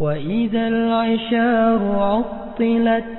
وإذا العشار عطلت